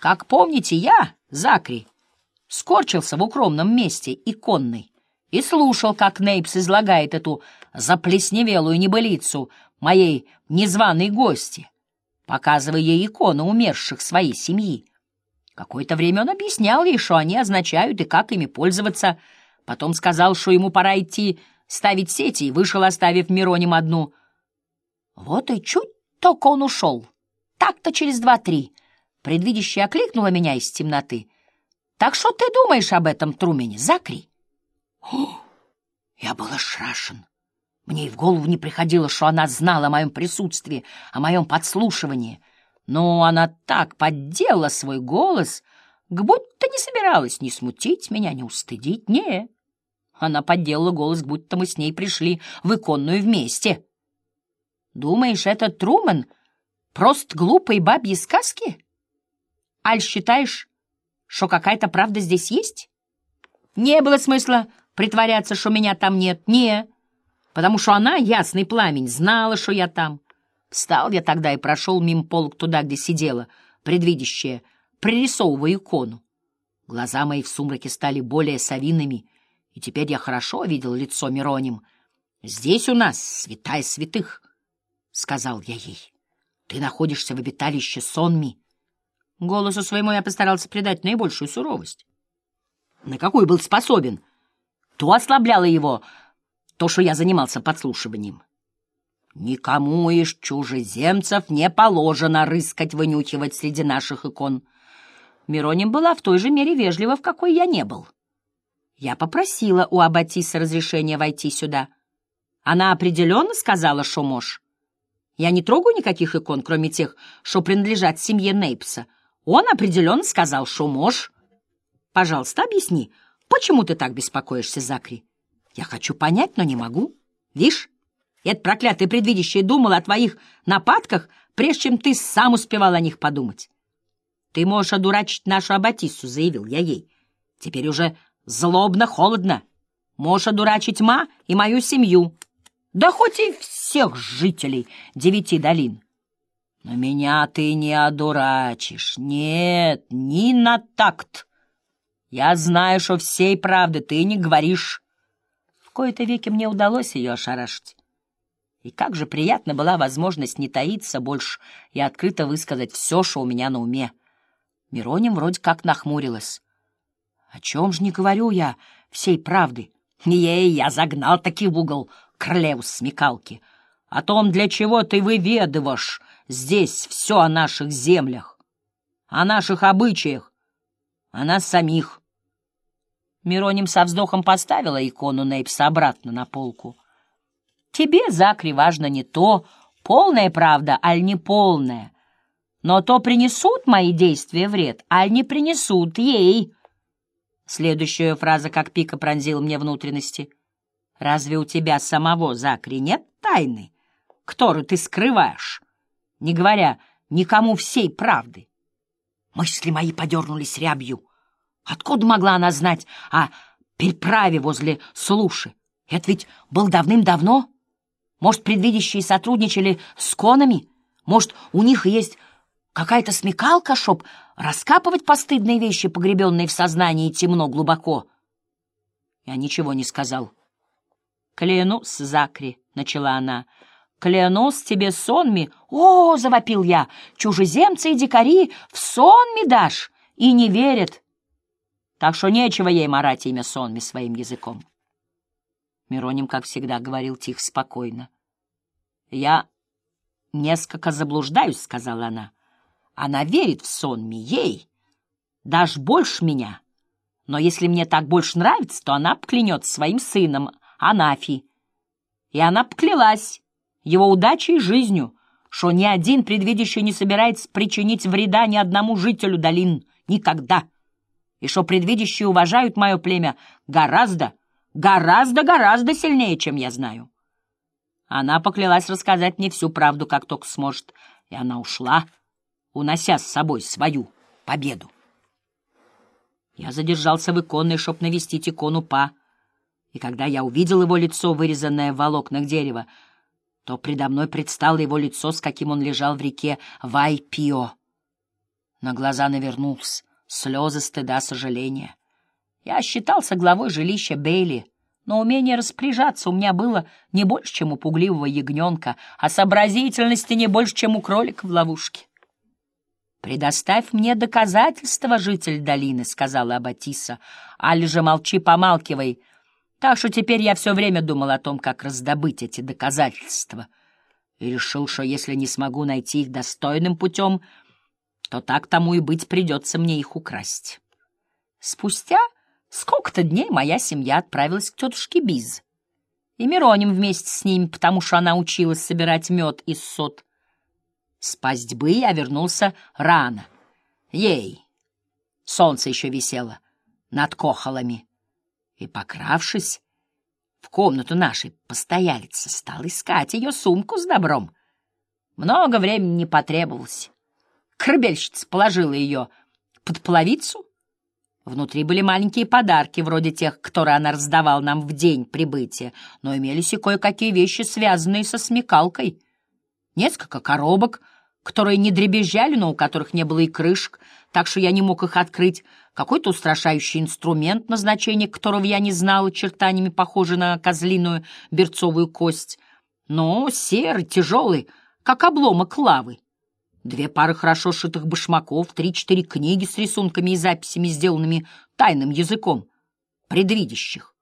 Как помните, я, Закри, скорчился в укромном месте иконной и слушал, как Нейпс излагает эту заплесневелую небылицу моей незваной гости, показывая ей иконы умерших своей семьи. Какое-то время он объяснял ей, что они означают и как ими пользоваться. Потом сказал, что ему пора идти ставить сети, и вышел, оставив Мироним одну. Вот и чуть только он ушел. Так-то через два-три. Предвидящая окликнула меня из темноты. «Так что ты думаешь об этом Трумене, Закри?» О, Я был ошарашен. Мне и в голову не приходило, что она знала о моем присутствии, о моем подслушивании — но она так подделала свой голос, как будто не собиралась ни смутить меня, ни устыдить. Не, она подделала голос, будто мы с ней пришли в иконную вместе. Думаешь, этот Труман просто глупые бабьи сказки? Аль, считаешь, что какая-то правда здесь есть? Не было смысла притворяться, что меня там нет. Не, потому что она, ясный пламень, знала, что я там. Встал я тогда и прошел мимо полок туда, где сидела, предвидящая, пририсовывая икону. Глаза мои в сумраке стали более совиными, и теперь я хорошо видел лицо Мироним. «Здесь у нас святая святых», — сказал я ей. «Ты находишься в обиталище Сонми». Голосу своему я постарался придать наибольшую суровость. На какую был способен, то ослабляло его то, что я занимался подслушиванием. Никому из чужеземцев не положено рыскать, вынюхивать среди наших икон. Мироним была в той же мере вежлива, в какой я не был. Я попросила у Аббатиса разрешения войти сюда. Она определенно сказала, что мож. Я не трогаю никаких икон, кроме тех, что принадлежат семье Нейпса. Он определенно сказал, что мож. Пожалуйста, объясни, почему ты так беспокоишься, Закри? Я хочу понять, но не могу. Видишь? Это проклятое предвидящее думало о твоих нападках, прежде чем ты сам успевал о них подумать. Ты можешь одурачить нашу Аббатиссу, — заявил я ей. Теперь уже злобно, холодно. Можешь одурачить ма и мою семью. Да хоть и всех жителей девяти долин. Но меня ты не одурачишь. Нет, ни на такт. Я знаю, что всей правды ты не говоришь. В кои-то веки мне удалось ее ошарашить. И как же приятна была возможность не таиться больше и открыто высказать все, что у меня на уме. Мироним вроде как нахмурилась. О чем же не говорю я всей правды? Ей, я загнал таки в угол королеву смекалки. О том, для чего ты выведываешь здесь все о наших землях, о наших обычаях, о нас самих. Мироним со вздохом поставила икону Нейпса обратно на полку. Тебе, Закри, важно не то, полная правда, аль не полная. Но то принесут мои действия вред, аль не принесут ей. Следующая фраза как пика пронзила мне внутренности. Разве у тебя самого, Закри, нет тайны, которую ты скрываешь, не говоря никому всей правды? Мысли мои подернулись рябью. Откуда могла она знать о переправе возле Слуши? Это ведь был давным-давно. Может, предвидящие сотрудничали с конами? Может, у них есть какая-то смекалка, чтоб раскапывать постыдные вещи, погребенные в сознании темно глубоко? Я ничего не сказал. «Клянусь, Закри», — начала она, — «клянусь тебе сонми». «О!» — завопил я. «Чужеземцы и дикари в сонми дашь!» И не верят. Так что нечего ей марать имя сонми своим языком. Мироним, как всегда, говорил тихо, спокойно. «Я несколько заблуждаюсь», — сказала она. «Она верит в сонми, ей. Дашь больше меня. Но если мне так больше нравится, то она поклянется своим сыном, Анафи. И она поклялась его удачей и жизнью, что ни один предвидящий не собирается причинить вреда ни одному жителю долин никогда, и что предвидящие уважают мое племя гораздо, Гораздо-гораздо сильнее, чем я знаю. Она поклялась рассказать мне всю правду, как только сможет, и она ушла, унося с собой свою победу. Я задержался в иконной, чтоб навестить икону Па, и когда я увидел его лицо, вырезанное в волокнах дерева, то предо мной предстало его лицо, с каким он лежал в реке Вайпио. На глаза навернулся, слезы стыда, сожаления. Я считался главой жилища Бейли, но умение распоряжаться у меня было не больше, чем у пугливого ягненка, а сообразительности не больше, чем у кролика в ловушке. «Предоставь мне доказательства, житель долины», — сказала Аббатиса. «Аль же молчи, помалкивай. Так что теперь я все время думал о том, как раздобыть эти доказательства. И решил, что если не смогу найти их достойным путем, то так тому и быть придется мне их украсть». Спустя сколько-то дней моя семья отправилась к тетушке Биз. И Мироним вместе с ними, потому что она училась собирать мед из сот. С пастьбы я вернулся рано. Ей! Солнце еще висело над кохолами. И, покравшись в комнату нашей постоялицы, стал искать ее сумку с добром. Много времени не потребовалось. Корабельщица положила ее под половицу. Внутри были маленькие подарки, вроде тех, которые она раздавала нам в день прибытия, но имелись и кое-какие вещи, связанные со смекалкой. Несколько коробок, которые не дребезжали, но у которых не было и крышек, так что я не мог их открыть, какой-то устрашающий инструмент, назначение которого я не знал, очертаниями похожий на козлиную берцовую кость, но серый, тяжелый, как обломок лавы. Две пары хорошо сшитых башмаков, три-четыре книги с рисунками и записями, сделанными тайным языком, предвидящих.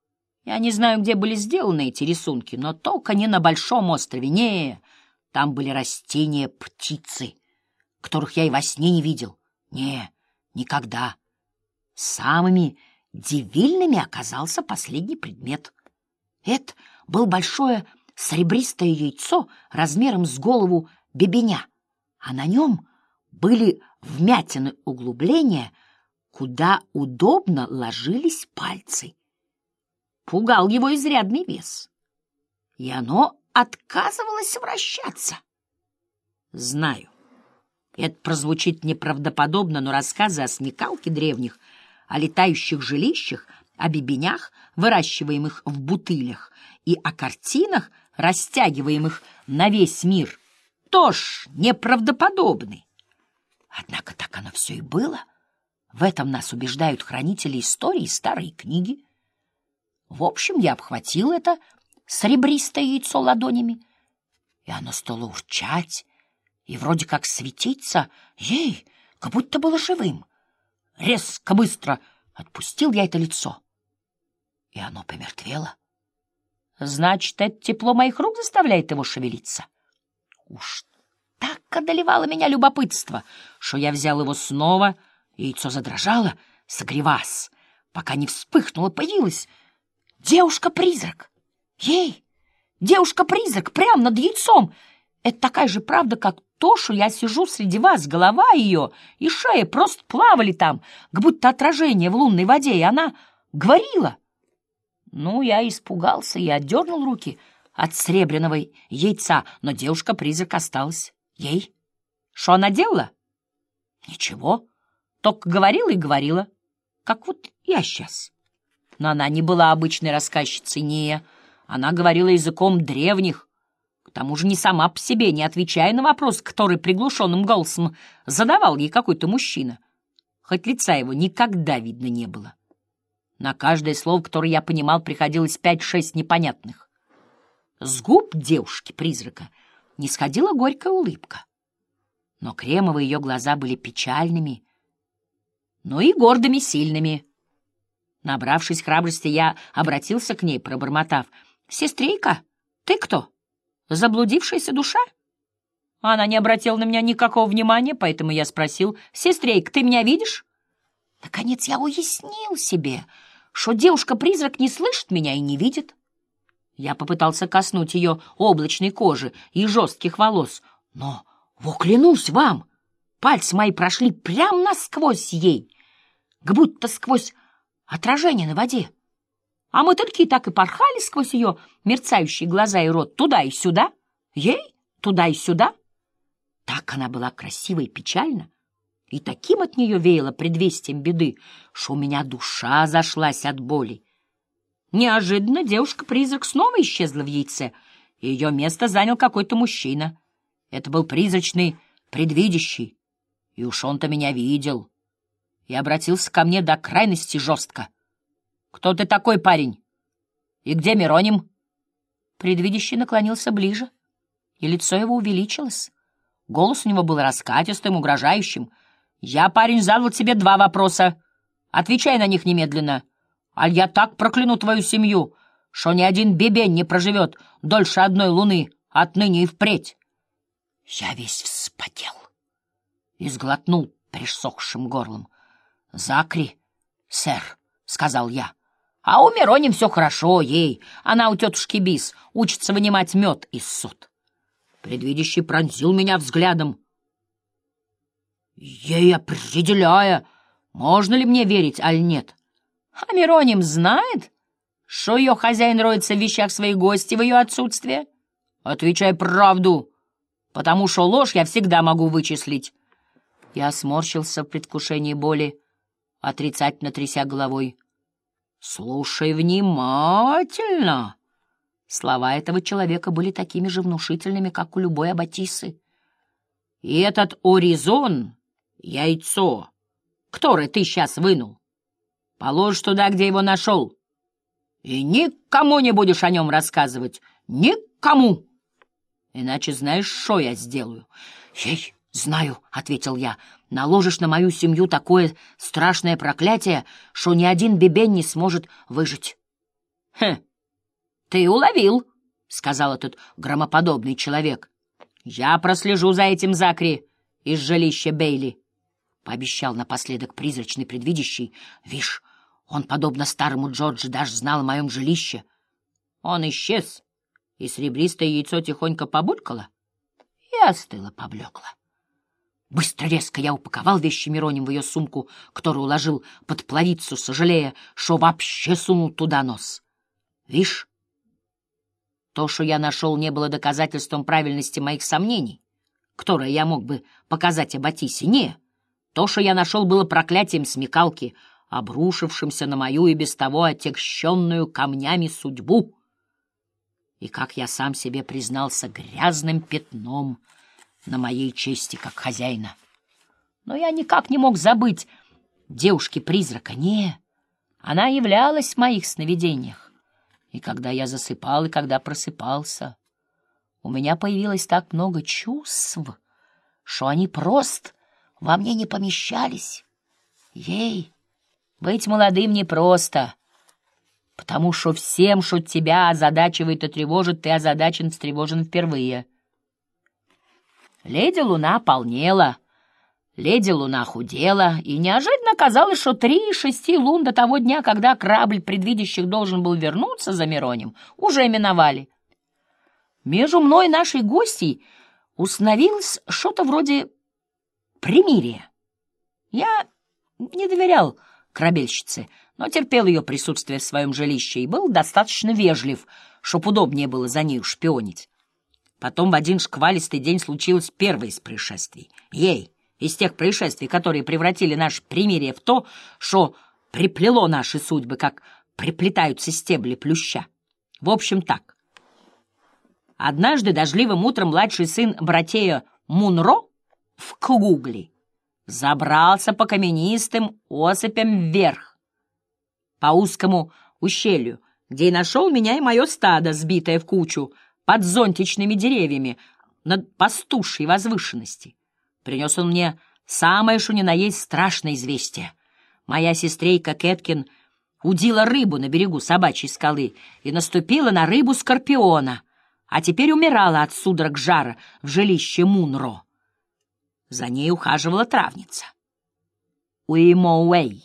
Я не знаю, где были сделаны эти рисунки, но только не на Большом острове, не, там были растения, птицы, которых я и во сне не видел. Не, никогда. Самыми дивильными оказался последний предмет. Это был большое серебристое яйцо размером с голову бебеня, а на нем были вмятины углубления, куда удобно ложились пальцы. Пугал его изрядный вес, и оно отказывалась вращаться. Знаю, это прозвучит неправдоподобно, но рассказы о смекалке древних, о летающих жилищах, о бебенях, выращиваемых в бутылях, и о картинах, растягиваемых на весь мир, тоже неправдоподобны. Однако так оно все и было. В этом нас убеждают хранители истории старые книги. В общем, я обхватил это серебристое яйцо ладонями, и оно стало урчать и вроде как светиться, ей, как будто было живым. Резко, быстро отпустил я это лицо, и оно помертвело. Значит, это тепло моих рук заставляет его шевелиться. Уж так одолевало меня любопытство, что я взял его снова, и яйцо задрожало, согреваясь, пока не вспыхнуло, появилась девушка-призрак. Ей, девушка-призрак, прямо над яйцом. Это такая же правда, как то, что я сижу среди вас, голова ее и шея просто плавали там, как будто отражение в лунной воде, и она говорила. Ну, я испугался и отдернул руки от сребряного яйца, но девушка-призрак осталась. Ей? Что она делала? Ничего, только говорила и говорила, как вот я сейчас. Но она не была обычной рассказчицей, не она говорила языком древних, тому же не сама по себе, не отвечая на вопрос, который приглушенным голосом задавал ей какой-то мужчина. Хоть лица его никогда видно не было. На каждое слово, которое я понимал, приходилось пять-шесть непонятных. С губ девушки-призрака не сходила горькая улыбка. Но кремовые ее глаза были печальными, но и гордыми, сильными. Набравшись храбрости, я обратился к ней, пробормотав — «Сестрейка, ты кто? Заблудившаяся душа?» Она не обратила на меня никакого внимания, поэтому я спросил, «Сестрейка, ты меня видишь?» Наконец я уяснил себе, что девушка-призрак не слышит меня и не видит. Я попытался коснуть ее облачной кожи и жестких волос, но, во клянусь вам, пальцы мои прошли прямо насквозь ей, как будто сквозь отражение на воде. А мы только и так и порхали сквозь ее мерцающие глаза и рот туда и сюда, ей туда и сюда. Так она была красива и печальна, и таким от нее веяло предвестием беды, что у меня душа зашлась от боли. Неожиданно девушка-призрак снова исчезла в яйце, и ее место занял какой-то мужчина. Это был призрачный, предвидящий, И уж он-то меня видел. И обратился ко мне до крайности жестко. «Кто ты такой, парень? И где Мироним?» Предвидящий наклонился ближе, и лицо его увеличилось. Голос у него был раскатистым, угрожающим. «Я, парень, задал тебе два вопроса. Отвечай на них немедленно. А я так прокляну твою семью, что ни один бебень не проживет дольше одной луны отныне и впредь». Я весь вспотел и сглотнул присохшим горлом. «Закри, сэр», — сказал я. «А у Мироним все хорошо, ей. Она у тетушки Бис учится вынимать мед из суд». Предвидящий пронзил меня взглядом, ей определяя, можно ли мне верить, аль нет. А Мироним знает, что ее хозяин роется в вещах своих гостей в ее отсутствие? Отвечай правду, потому что ложь я всегда могу вычислить. Я сморщился в предвкушении боли, отрицательно тряся головой. «Слушай внимательно!» Слова этого человека были такими же внушительными, как у любой аббатисы. «И этот оризон, яйцо, которое ты сейчас вынул, положишь туда, где его нашел, и никому не будешь о нем рассказывать, никому! Иначе знаешь, что я сделаю?» «Ей, знаю», — ответил я, — «наложишь на мою семью такое страшное проклятие, что ни один бебен не сможет выжить». «Хм!» «Ты уловил», — сказал этот громоподобный человек. «Я прослежу за этим Закри из жилища Бейли», — пообещал напоследок призрачный предвидящий. «Вишь, он, подобно старому Джорджу, даже знал о моем жилище. Он исчез, и серебристое яйцо тихонько побулькало и остыло, поблекло. Быстро, резко я упаковал вещи Мироним в ее сумку, которую уложил под плавицу, сожалея, что вообще сунул туда нос. Вишь, то, что я нашел, не было доказательством правильности моих сомнений, которые я мог бы показать Аббатисе. Не, то, что я нашел, было проклятием смекалки, обрушившимся на мою и без того отягщенную камнями судьбу. И, как я сам себе признался, грязным пятном на моей чести как хозяина. Но я никак не мог забыть девушки-призрака. Не, она являлась в моих сновидениях. И когда я засыпал, и когда просыпался, у меня появилось так много чувств, что они просто во мне не помещались. Ей, быть молодым непросто, потому что всем, что тебя озадачивает и тревожит, ты озадачен, встревожен впервые. Леди Луна полнела — Леди Луна худела, и неожиданно оказалось, что три шести лун до того дня, когда корабль предвидящих должен был вернуться за Миронем, уже миновали. Между мной и нашей гостьей установилось что-то вроде примирия. Я не доверял корабельщице, но терпел ее присутствие в своем жилище и был достаточно вежлив, чтоб удобнее было за нею шпионить. Потом в один шквалистый день случилось первое из происшествий. Ей — из тех происшествий, которые превратили наше примирие в то, что приплело наши судьбы, как приплетаются стебли плюща. В общем, так. Однажды дождливым утром младший сын братея Мунро в Кугли забрался по каменистым осыпям вверх, по узкому ущелью, где и нашел меня и мое стадо, сбитое в кучу под зонтичными деревьями над пастушей возвышенности. Принес он мне самое что ни на есть страшное известие. Моя сестрейка Кэткин удила рыбу на берегу собачьей скалы и наступила на рыбу скорпиона, а теперь умирала от судорог жара в жилище Мунро. За ней ухаживала травница. Уимоуэй.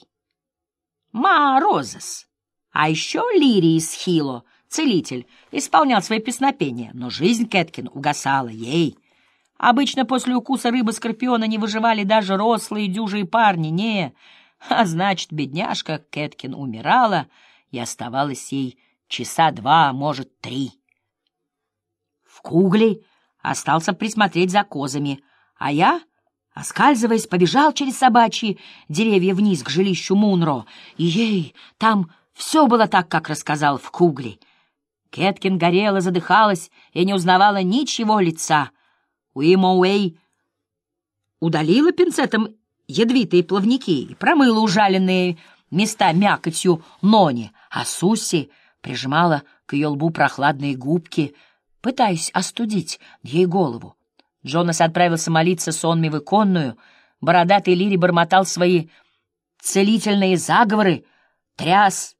Ма Розес. А еще Лирий из Хило, целитель, исполнял свои песнопения, но жизнь Кэткин угасала ей — Обычно после укуса рыбы-скорпиона не выживали даже рослые дюжие парни, не. А значит, бедняжка Кэткин умирала, и оставалось ей часа два, а может, три. В кугле остался присмотреть за козами, а я, оскальзываясь, побежал через собачьи деревья вниз к жилищу Мунро, и ей там все было так, как рассказал в кугле. Кэткин горела, задыхалась и не узнавала ничего лица — Уимоуэй удалила пинцетом ядвитые плавники и промыла ужаленные места мякотью Нони, а Суси прижимала к ее лбу прохладные губки, пытаясь остудить ей голову. Джонас отправился молиться сонми в иконную, бородатый Лири бормотал свои целительные заговоры, тряс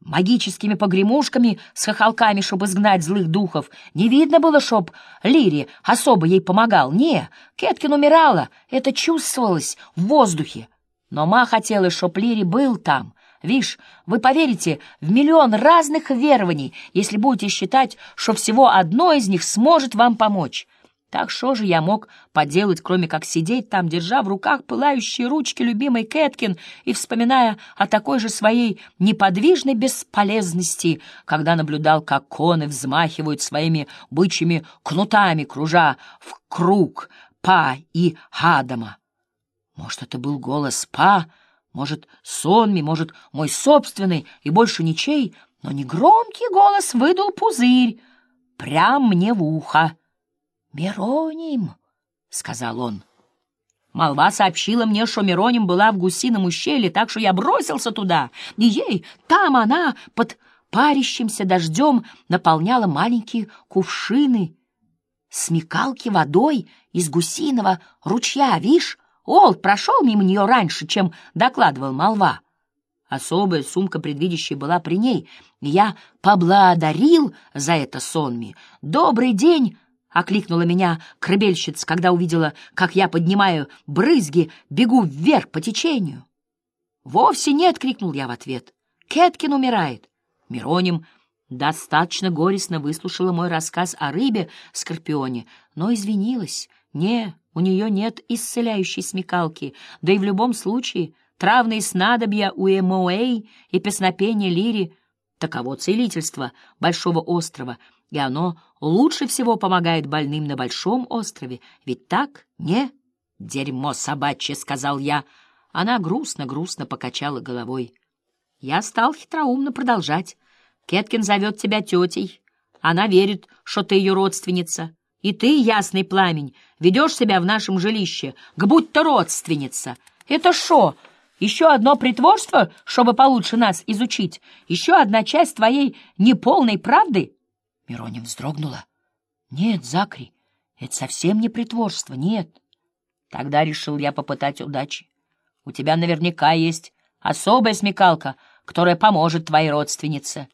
магическими погремушками с хохолками, чтобы сгнать злых духов. Не видно было, чтоб Лири особо ей помогал. Не, Кеткин умирала, это чувствовалось в воздухе. Но ма хотела, чтоб Лири был там. Вишь, вы поверите в миллион разных верований, если будете считать, что всего одно из них сможет вам помочь. Так что же я мог поделать, кроме как сидеть там, держа в руках пылающие ручки любимой Кэткин и вспоминая о такой же своей неподвижной бесполезности, когда наблюдал, как коны взмахивают своими бычьими кнутами, кружа в круг Па и Хадама. Может, это был голос Па, может, сонми, может, мой собственный и больше ничей, но негромкий голос выдул пузырь прям мне в ухо. «Мироним», — сказал он. Молва сообщила мне, что Мироним была в гусином ущелье, так что я бросился туда, и ей, там она, под парящимся дождем, наполняла маленькие кувшины, смекалки водой из гусиного ручья, вишь? Олд прошел мимо нее раньше, чем докладывал молва. Особая сумка предвидящая была при ней, я поблагодарил за это сонми. «Добрый день!» Окликнула меня крыбельщица, когда увидела, как я поднимаю брызги, бегу вверх по течению. «Вовсе нет!» — крикнул я в ответ. «Кеткин умирает!» Мироним достаточно горестно выслушала мой рассказ о рыбе-скорпионе, но извинилась. «Не, у нее нет исцеляющей смекалки, да и в любом случае травные снадобья у Эмоэй и песнопения Лири — таково целительство Большого острова — и оно лучше всего помогает больным на большом острове. Ведь так, не? Дерьмо собачье, — сказал я. Она грустно-грустно покачала головой. Я стал хитроумно продолжать. Кеткин зовет тебя тетей. Она верит, что ты ее родственница. И ты, ясный пламень, ведешь себя в нашем жилище, к будь-то родственница. Это шо? Еще одно притворство, чтобы получше нас изучить? Еще одна часть твоей неполной правды?» Мироним вздрогнула. «Нет, Закри, это совсем не притворство, нет». Тогда решил я попытать удачи. У тебя наверняка есть особая смекалка, которая поможет твоей родственнице.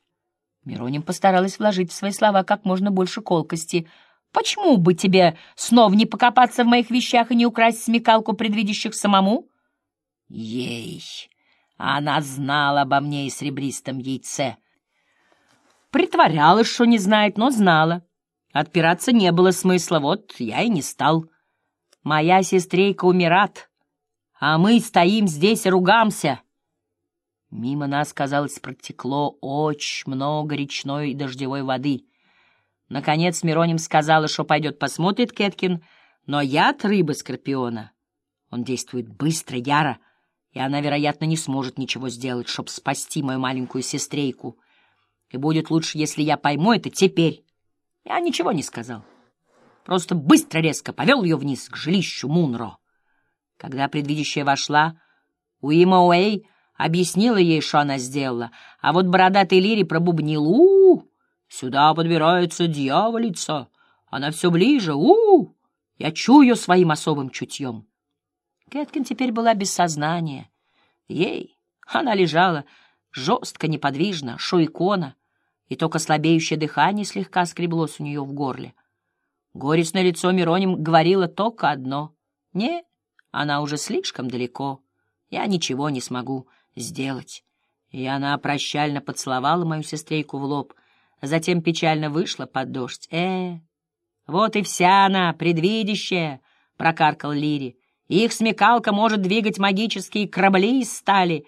Мироним постаралась вложить в свои слова как можно больше колкости. «Почему бы тебе снова не покопаться в моих вещах и не украсть смекалку предвидящих самому?» «Ей! Она знала обо мне и сребристом яйце!» Притворялась, что не знает, но знала. Отпираться не было смысла, вот я и не стал. Моя сестрейка умират, а мы стоим здесь и ругамся. Мимо нас, казалось, протекло очень много речной и дождевой воды. Наконец Мироним сказала, что пойдет посмотрит Кеткин, но яд рыбы-скорпиона. Он действует быстро, яро, и она, вероятно, не сможет ничего сделать, чтобы спасти мою маленькую сестрейку — и будет лучше, если я пойму это теперь. Я ничего не сказал. Просто быстро-резко повел ее вниз к жилищу Мунро. Когда предвидящая вошла, Уима Уэй объяснила ей, что она сделала, а вот бородатый Лири пробубнил у, -у, Сюда подбирается дьяволица. Она все ближе. у, -у, -у Я чую своим особым чутьем. Кэткин теперь была без сознания. Ей она лежала жестко, неподвижно, шо икона — и только слабеющее дыхание слегка скреблось у нее в горле. Горестное лицо Мироним говорило только одно. «Не, она уже слишком далеко. Я ничего не смогу сделать». И она прощально поцеловала мою сестрейку в лоб, затем печально вышла под дождь. «Э, вот и вся она, предвидящая!» — прокаркал Лири. «Их смекалка может двигать магические корабли из стали,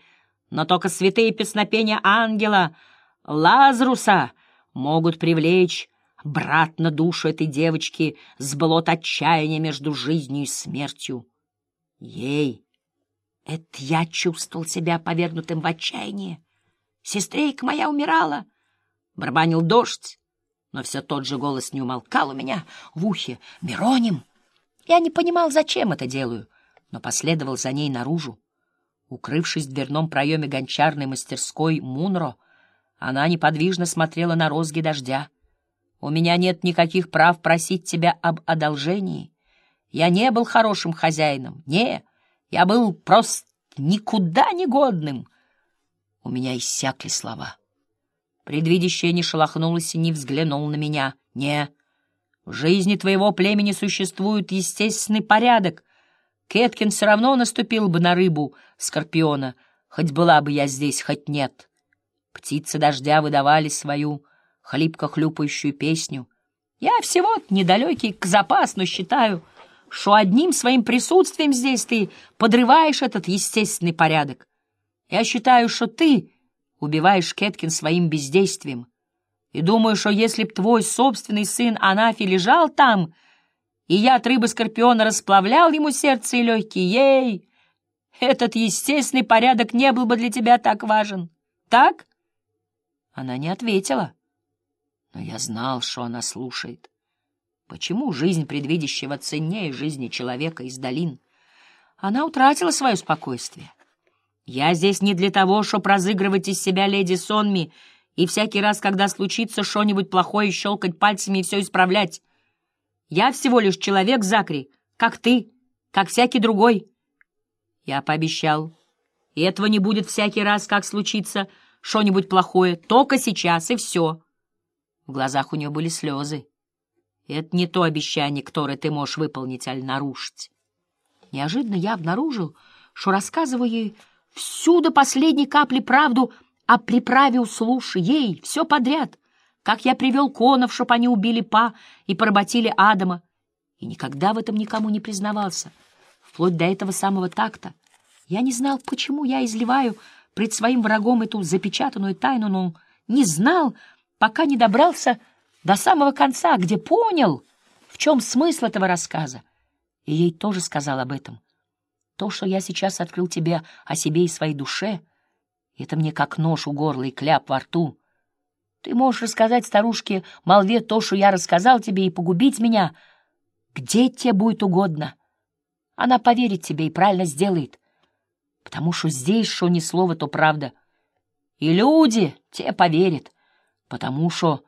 но только святые песнопения ангела — Лазруса могут привлечь обратно душу этой девочки с болот отчаяния между жизнью и смертью. Ей, это я чувствовал себя повергнутым в отчаяние. Сестрейка моя умирала. Барабанил дождь, но все тот же голос не умолкал у меня в ухе. Мироним! Я не понимал, зачем это делаю — но последовал за ней наружу. Укрывшись в дверном проеме гончарной мастерской Мунро, она неподвижно смотрела на розги дождя. «У меня нет никаких прав просить тебя об одолжении. Я не был хорошим хозяином. Не, я был просто никуда не годным». У меня иссякли слова. Предвидящее не шелохнулось и не взглянул на меня. «Не, в жизни твоего племени существует естественный порядок. Кеткин все равно наступил бы на рыбу скорпиона, хоть была бы я здесь, хоть нет». Птицы дождя выдавали свою хлипко хлюпающую песню. Я всего недалекий к запас, считаю, что одним своим присутствием здесь ты подрываешь этот естественный порядок. Я считаю, что ты убиваешь Кеткин своим бездействием. И думаю, что если б твой собственный сын Анафи лежал там, и я от рыбы Скорпиона расплавлял ему сердце и легкие, ей, этот естественный порядок не был бы для тебя так важен. Так? Она не ответила, но я знал, что она слушает. Почему жизнь предвидящего ценнее жизни человека из долин? Она утратила свое спокойствие. Я здесь не для того, чтобы разыгрывать из себя леди Сонми и всякий раз, когда случится что-нибудь плохое, щелкать пальцами и все исправлять. Я всего лишь человек, Закри, как ты, как всякий другой. Я пообещал. И этого не будет всякий раз, как случится что-нибудь плохое, только сейчас, и все. В глазах у нее были слезы. Это не то обещание, которое ты можешь выполнить аль нарушить. Неожиданно я обнаружил, что рассказываю ей всю до последней капли правду о приправе у слуши, ей, все подряд, как я привел конов, чтоб они убили Па и поработили Адама, и никогда в этом никому не признавался, вплоть до этого самого такта. Я не знал, почему я изливаю пред своим врагом эту запечатанную тайну, но не знал, пока не добрался до самого конца, где понял, в чем смысл этого рассказа. И ей тоже сказал об этом. То, что я сейчас открыл тебе о себе и своей душе, это мне как нож у горла и кляп во рту. Ты можешь рассказать старушке молве то, что я рассказал тебе, и погубить меня, где тебе будет угодно. Она поверит тебе и правильно сделает потому что здесь что ни слова, то правда. И люди те поверят, потому что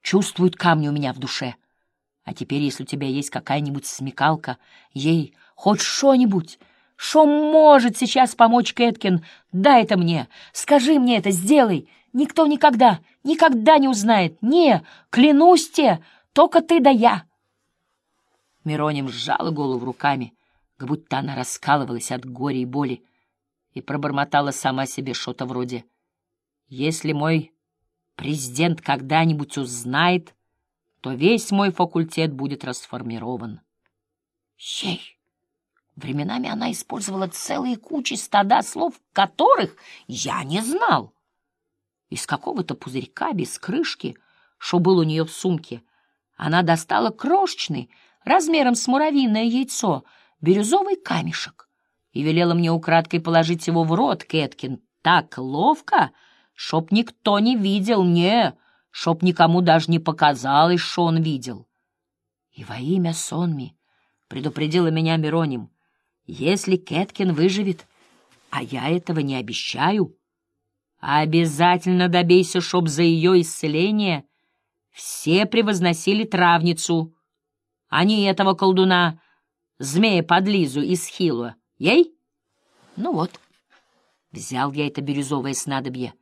чувствуют камни у меня в душе. А теперь, если у тебя есть какая-нибудь смекалка, ей хоть что-нибудь, что может сейчас помочь Кэткин, дай это мне, скажи мне это, сделай. Никто никогда, никогда не узнает. Не, клянусь тебе, только ты да я. Мироним сжала голову руками, как будто она раскалывалась от горя и боли и пробормотала сама себе что-то вроде «Если мой президент когда-нибудь узнает, то весь мой факультет будет расформирован». Ей! Временами она использовала целые кучи стада слов, которых я не знал. Из какого-то пузырька без крышки, что был у нее в сумке, она достала крошечный, размером с муравьиное яйцо, бирюзовый камешек и велела мне украдкой положить его в рот, Кэткин, так ловко, чтоб никто не видел, не, чтоб никому даже не показалось, что он видел. И во имя Сонми предупредила меня Мироним, если Кэткин выживет, а я этого не обещаю, обязательно добейся, чтоб за ее исцеление все превозносили травницу, а не этого колдуна, змея-подлизу из Хилуа. Ей? Ну вот. Взял я это бирюзовое снадобье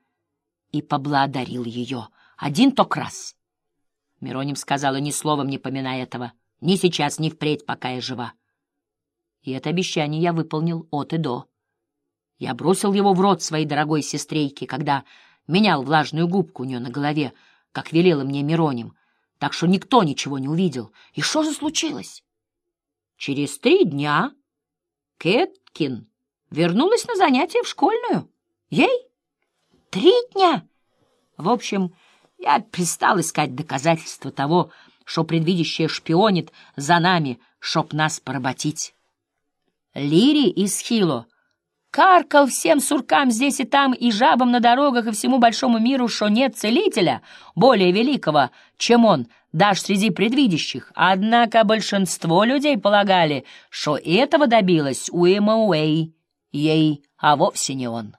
и поблагодарил ее. Один ток раз. Мироним сказала, ни словом не поминая этого. Ни сейчас, ни впредь, пока я жива. И это обещание я выполнил от и до. Я бросил его в рот своей дорогой сестрейке, когда менял влажную губку у нее на голове, как велела мне Мироним, так что никто ничего не увидел. И что же случилось? Через три дня Кэткин вернулась на занятия в школьную. Ей три дня. В общем, я перестал искать доказательства того, что предвидящее шпионит за нами, чтоб нас поработить. Лири из Хило каркал всем суркам здесь и там, и жабам на дорогах, и всему большому миру, что нет целителя, более великого, чем он, даже среди предвидящих. Однако большинство людей полагали, что этого добилась Уэма Уэй, ей, а вовсе не он.